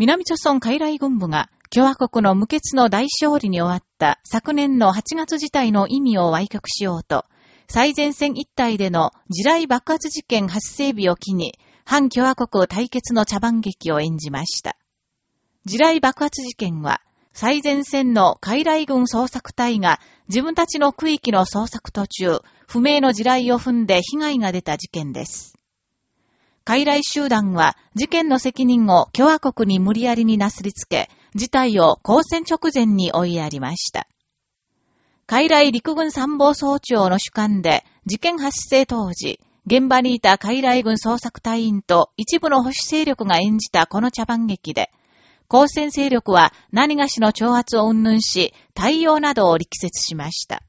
南朝村海来軍部が共和国の無血の大勝利に終わった昨年の8月自体の意味を歪曲しようと、最前線一帯での地雷爆発事件発生日を機に、反共和国対決の茶番劇を演じました。地雷爆発事件は、最前線の海来軍捜索隊が自分たちの区域の捜索途中、不明の地雷を踏んで被害が出た事件です。海来集団は事件の責任を共和国に無理やりになすりつけ、事態を交戦直前に追いやりました。海来陸軍参謀総長の主観で、事件発生当時、現場にいた海来軍捜索隊員と一部の保守勢力が演じたこの茶番劇で、交戦勢力は何がしの挑発を云々し、対応などを力説しました。